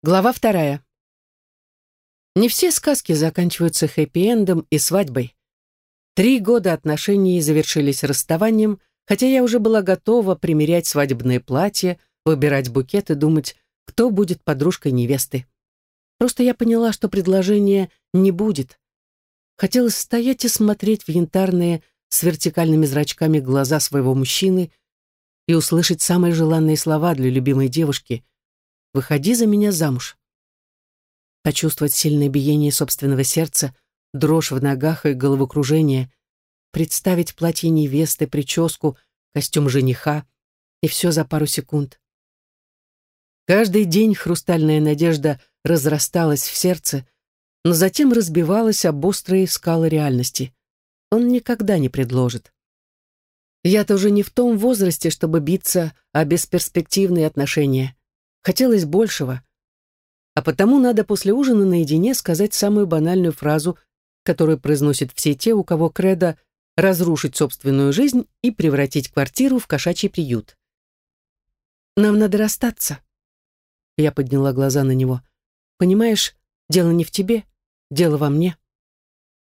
Глава вторая. Не все сказки заканчиваются хэппи-эндом и свадьбой. Три года отношений завершились расставанием, хотя я уже была готова примерять свадебное платье, выбирать букет и думать, кто будет подружкой невесты. Просто я поняла, что предложения не будет. Хотелось стоять и смотреть в янтарные с вертикальными зрачками глаза своего мужчины и услышать самые желанные слова для любимой девушки — Выходи за меня замуж. Почувствовать сильное биение собственного сердца, дрожь в ногах и головокружение, представить платье невесты, прическу, костюм жениха, и все за пару секунд. Каждый день хрустальная надежда разрасталась в сердце, но затем разбивалась об острые скалы реальности. Он никогда не предложит. Я-то уже не в том возрасте, чтобы биться о бесперспективные отношения. Хотелось большего. А потому надо после ужина наедине сказать самую банальную фразу, которую произносят все те, у кого кредо разрушить собственную жизнь и превратить квартиру в кошачий приют. «Нам надо расстаться». Я подняла глаза на него. «Понимаешь, дело не в тебе, дело во мне».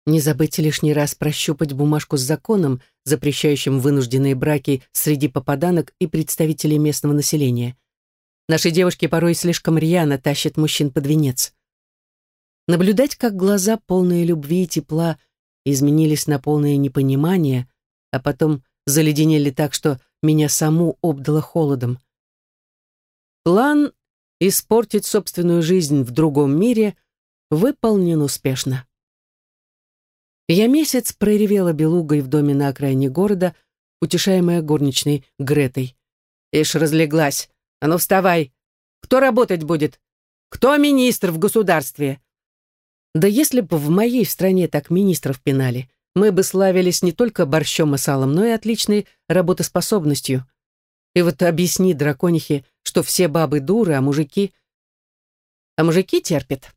Не забыть лишний раз прощупать бумажку с законом, запрещающим вынужденные браки среди попаданок и представителей местного населения. Наши девушки порой слишком рьяно тащат мужчин под венец. Наблюдать, как глаза, полные любви и тепла, изменились на полное непонимание, а потом заледенели так, что меня саму обдало холодом. План испортить собственную жизнь в другом мире выполнен успешно. Я месяц проревела белугой в доме на окраине города, утешаемая горничной Гретой. Ишь разлеглась, а ну вставай! Кто работать будет? Кто министр в государстве?» Да если бы в моей стране так министров пинали, мы бы славились не только борщом и салом, но и отличной работоспособностью. И вот объясни драконихе, что все бабы дуры, а мужики... А мужики терпят.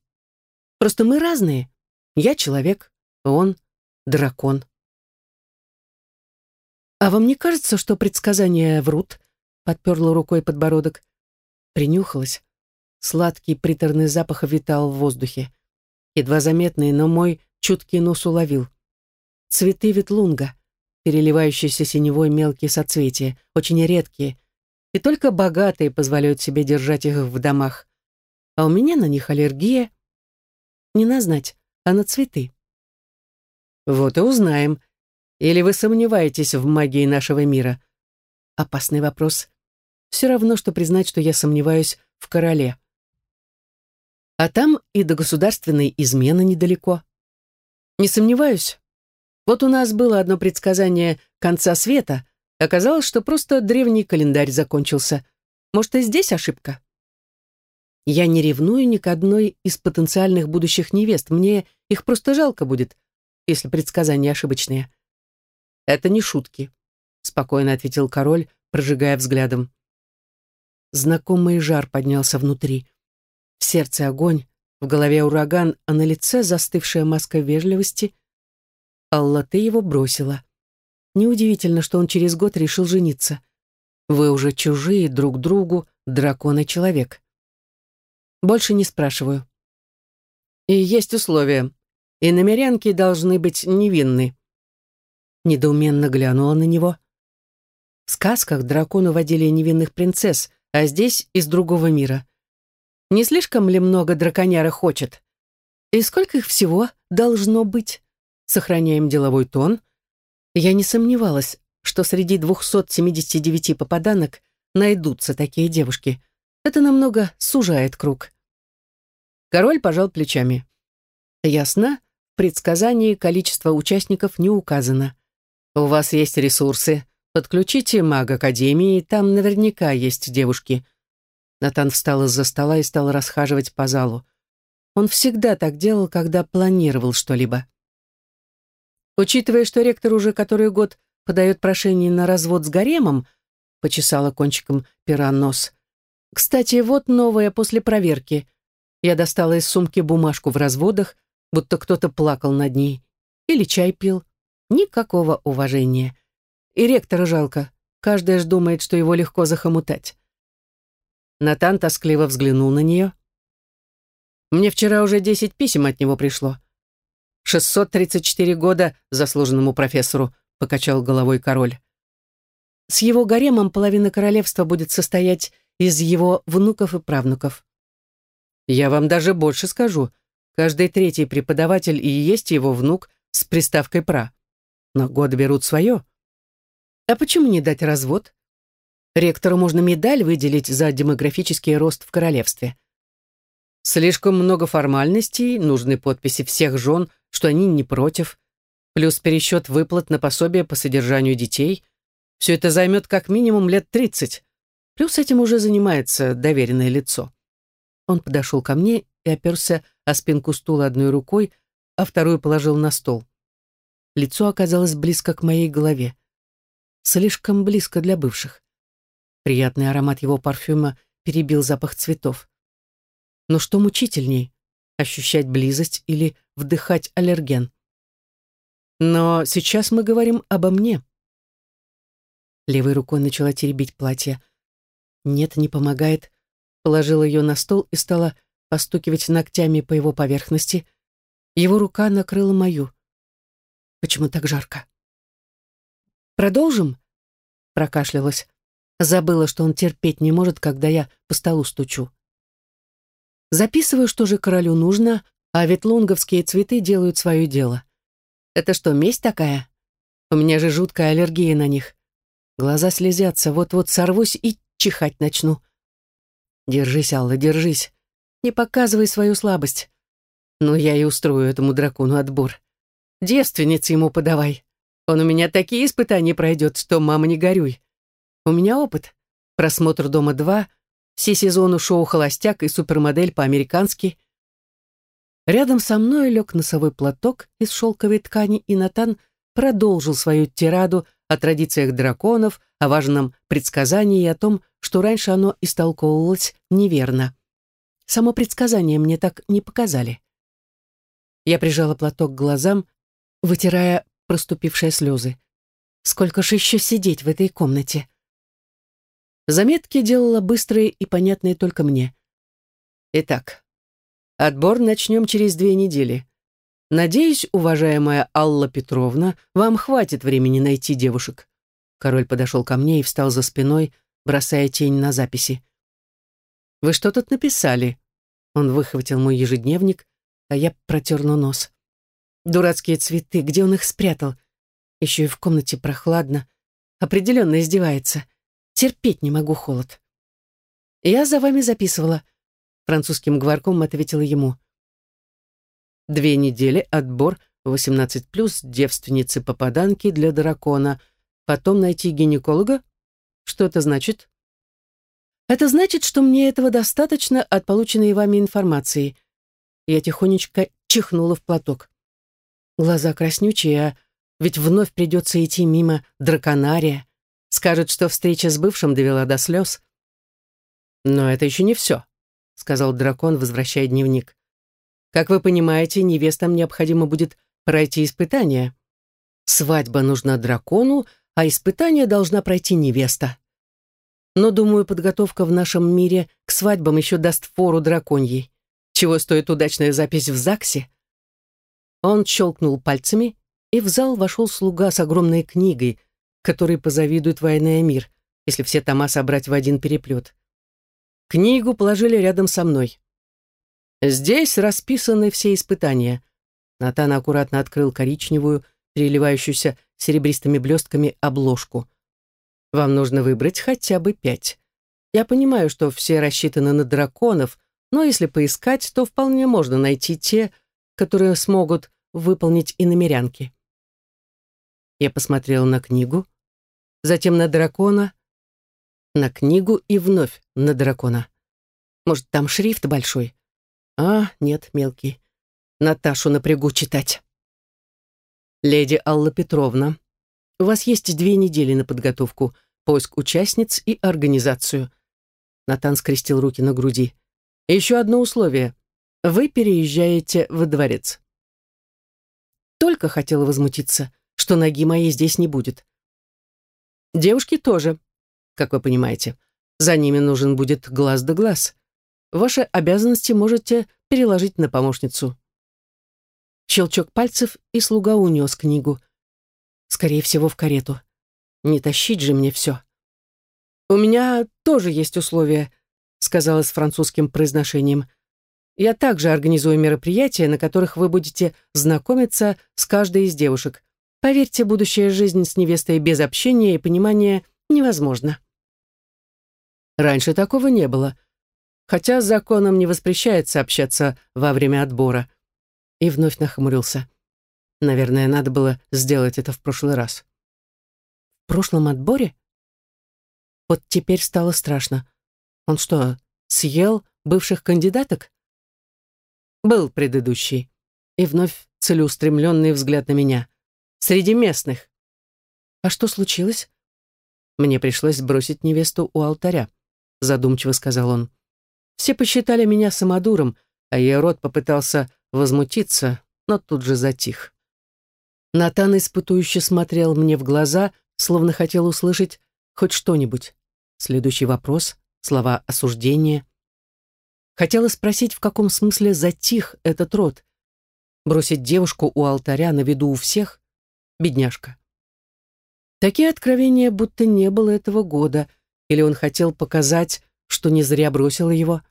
Просто мы разные. Я человек, он дракон. А вам не кажется, что предсказания врут? Подперла рукой подбородок. Принюхалась. Сладкий приторный запах витал в воздухе. Едва заметный, но мой чуткий нос уловил. Цветы ветлунга, переливающиеся синевой мелкие соцветия, очень редкие, и только богатые позволяют себе держать их в домах. А у меня на них аллергия. Не на знать, а на цветы. Вот и узнаем. Или вы сомневаетесь в магии нашего мира? Опасный вопрос. Все равно, что признать, что я сомневаюсь в короле. А там и до государственной измены недалеко. Не сомневаюсь. Вот у нас было одно предсказание конца света. Оказалось, что просто древний календарь закончился. Может, и здесь ошибка? Я не ревную ни к одной из потенциальных будущих невест. Мне их просто жалко будет, если предсказания ошибочные. Это не шутки, спокойно ответил король, прожигая взглядом. Знакомый жар поднялся внутри. В сердце огонь, в голове ураган, а на лице застывшая маска вежливости. Алла, ты его бросила. Неудивительно, что он через год решил жениться. Вы уже чужие друг другу, дракон и человек. Больше не спрашиваю. И есть условия. И намерянки должны быть невинны. Недоуменно глянула на него. В сказках дракону водили невинных принцесс, а здесь из другого мира. Не слишком ли много драконяра хочет? И сколько их всего должно быть? Сохраняем деловой тон. Я не сомневалась, что среди 279 попаданок найдутся такие девушки. Это намного сужает круг. Король пожал плечами. Ясно, в предсказании количество участников не указано. У вас есть ресурсы, Подключите маг Академии, там наверняка есть девушки. Натан встал из-за стола и стал расхаживать по залу. Он всегда так делал, когда планировал что-либо. Учитывая, что ректор уже который год подает прошение на развод с гаремом, почесала кончиком пера нос. Кстати, вот новое после проверки. Я достала из сумки бумажку в разводах, будто кто-то плакал над ней. Или чай пил. Никакого уважения. И ректора жалко. Каждый ж думает, что его легко захомутать. Натан тоскливо взглянул на нее. Мне вчера уже десять писем от него пришло. 634 года заслуженному профессору, покачал головой король. С его гаремом половина королевства будет состоять из его внуков и правнуков. Я вам даже больше скажу. Каждый третий преподаватель и есть его внук с приставкой «пра». Но годы берут свое. А почему не дать развод? Ректору можно медаль выделить за демографический рост в королевстве. Слишком много формальностей, нужны подписи всех жен, что они не против, плюс пересчет выплат на пособие по содержанию детей. Все это займет как минимум лет тридцать. Плюс этим уже занимается доверенное лицо. Он подошел ко мне и оперся о спинку стула одной рукой, а вторую положил на стол. Лицо оказалось близко к моей голове. Слишком близко для бывших. Приятный аромат его парфюма перебил запах цветов. Но что мучительней, ощущать близость или вдыхать аллерген? Но сейчас мы говорим обо мне. Левой рукой начала теребить платье. Нет, не помогает. Положила ее на стол и стала постукивать ногтями по его поверхности. Его рука накрыла мою. Почему так жарко? «Продолжим?» Прокашлялась. Забыла, что он терпеть не может, когда я по столу стучу. Записываю, что же королю нужно, а ветлунговские цветы делают свое дело. Это что, месть такая? У меня же жуткая аллергия на них. Глаза слезятся, вот-вот сорвусь и чихать начну. Держись, Алла, держись. Не показывай свою слабость. Ну, я и устрою этому дракону отбор. Девственниц ему подавай. Он у меня такие испытания пройдет, что, мама, не горюй. У меня опыт. Просмотр «Дома-2», все сезоны шоу «Холостяк» и «Супермодель» по-американски. Рядом со мной лег носовой платок из шелковой ткани, и Натан продолжил свою тираду о традициях драконов, о важном предсказании и о том, что раньше оно истолковывалось неверно. Само предсказание мне так не показали. Я прижала платок к глазам, вытирая проступившие слезы. Сколько ж еще сидеть в этой комнате? Заметки делала быстрые и понятные только мне. Итак, отбор начнем через две недели. Надеюсь, уважаемая Алла Петровна, вам хватит времени найти девушек. Король подошел ко мне и встал за спиной, бросая тень на записи. «Вы что тут написали?» Он выхватил мой ежедневник, а я протерну нос. Дурацкие цветы, где он их спрятал? Еще и в комнате прохладно. Определенно издевается. Терпеть не могу холод. «Я за вами записывала», — французским говорком ответила ему. «Две недели, отбор, 18+, девственницы-попаданки для дракона, потом найти гинеколога? Что это значит?» «Это значит, что мне этого достаточно от полученной вами информации». Я тихонечко чихнула в платок. Глаза краснючие, а ведь вновь придется идти мимо драконария. Скажет, что встреча с бывшим довела до слез. «Но это еще не все», — сказал дракон, возвращая дневник. «Как вы понимаете, невестам необходимо будет пройти испытание. Свадьба нужна дракону, а испытание должна пройти невеста. Но, думаю, подготовка в нашем мире к свадьбам еще даст фору драконьей. Чего стоит удачная запись в ЗАГСе?» Он щелкнул пальцами, и в зал вошел слуга с огромной книгой — который позавидует военный мир, если все тома собрать в один переплет. Книгу положили рядом со мной. Здесь расписаны все испытания. Натан аккуратно открыл коричневую, переливающуюся серебристыми блестками обложку. Вам нужно выбрать хотя бы пять. Я понимаю, что все рассчитаны на драконов, но если поискать, то вполне можно найти те, которые смогут выполнить и намерянки. Я посмотрела на книгу, затем на дракона, на книгу и вновь на дракона. Может, там шрифт большой? А, нет, мелкий. Наташу напрягу читать. Леди Алла Петровна, у вас есть две недели на подготовку, поиск участниц и организацию. Натан скрестил руки на груди. еще одно условие. Вы переезжаете во дворец. Только хотела возмутиться что ноги моей здесь не будет. Девушки тоже, как вы понимаете. За ними нужен будет глаз да глаз. Ваши обязанности можете переложить на помощницу. Щелчок пальцев, и слуга унес книгу. Скорее всего, в карету. Не тащить же мне все. «У меня тоже есть условия», — сказала с французским произношением. «Я также организую мероприятия, на которых вы будете знакомиться с каждой из девушек. Поверьте, будущая жизнь с невестой без общения и понимания невозможна». Раньше такого не было, хотя законом не воспрещается общаться во время отбора. И вновь нахмурился. Наверное, надо было сделать это в прошлый раз. В прошлом отборе? Вот теперь стало страшно. Он что, съел бывших кандидаток? Был предыдущий. И вновь целеустремленный взгляд на меня. Среди местных. А что случилось? Мне пришлось бросить невесту у алтаря, задумчиво сказал он. Все посчитали меня самодуром, а ее род попытался возмутиться, но тут же затих. Натан испытующе смотрел мне в глаза, словно хотел услышать хоть что-нибудь. Следующий вопрос, слова осуждения. Хотела спросить, в каком смысле затих этот род. Бросить девушку у алтаря на виду у всех? Бедняжка. Такие откровения будто не было этого года, или он хотел показать, что не зря бросила его.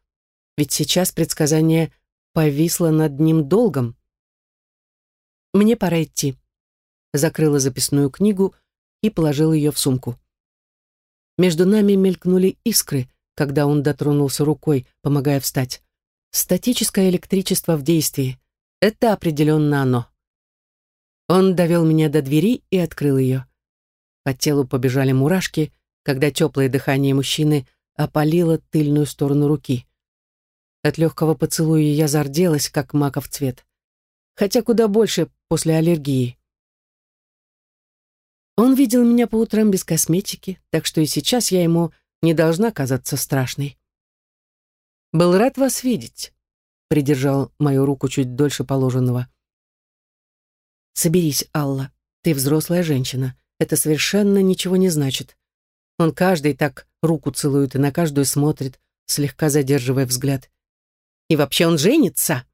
Ведь сейчас предсказание повисло над ним долгом. «Мне пора идти», закрыла записную книгу и положила ее в сумку. Между нами мелькнули искры, когда он дотронулся рукой, помогая встать. Статическое электричество в действии. Это определенно оно. Он довел меня до двери и открыл ее. По телу побежали мурашки, когда теплое дыхание мужчины опалило тыльную сторону руки. От легкого поцелуя я зарделась, как маков цвет. Хотя куда больше после аллергии. Он видел меня по утрам без косметики, так что и сейчас я ему не должна казаться страшной. «Был рад вас видеть», — придержал мою руку чуть дольше положенного. «Соберись, Алла, ты взрослая женщина. Это совершенно ничего не значит. Он каждый так руку целует и на каждую смотрит, слегка задерживая взгляд. И вообще он женится?»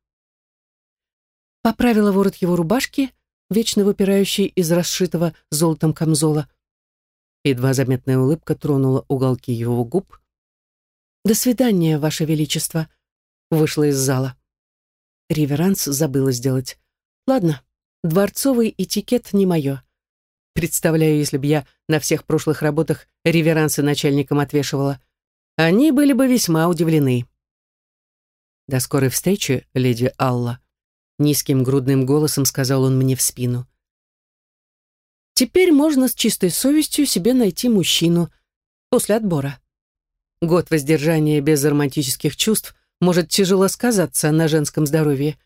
Поправила ворот его рубашки, вечно выпирающий из расшитого золотом камзола. Едва заметная улыбка тронула уголки его губ. «До свидания, Ваше Величество», — вышла из зала. Реверанс забыла сделать. «Ладно, дворцовый этикет не мое. Представляю, если бы я на всех прошлых работах реверансы начальникам отвешивала. Они были бы весьма удивлены». «До скорой встречи, леди Алла», Низким грудным голосом сказал он мне в спину. Теперь можно с чистой совестью себе найти мужчину после отбора. Год воздержания без романтических чувств может тяжело сказаться на женском здоровье.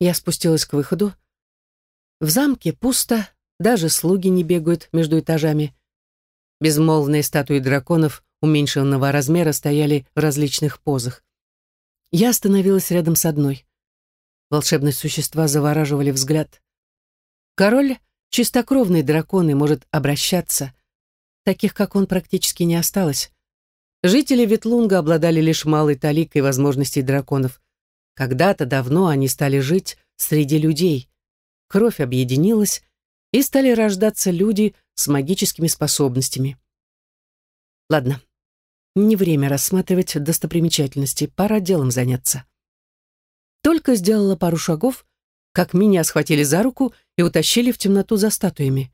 Я спустилась к выходу. В замке пусто, даже слуги не бегают между этажами. Безмолвные статуи драконов уменьшенного размера стояли в различных позах. Я остановилась рядом с одной. Волшебные существа завораживали взгляд. Король — чистокровный дракон и может обращаться. Таких, как он, практически не осталось. Жители Ветлунга обладали лишь малой таликой возможностей драконов. Когда-то давно они стали жить среди людей. Кровь объединилась, и стали рождаться люди с магическими способностями. Ладно, не время рассматривать достопримечательности, пора делом заняться. Только сделала пару шагов, как меня схватили за руку и утащили в темноту за статуями.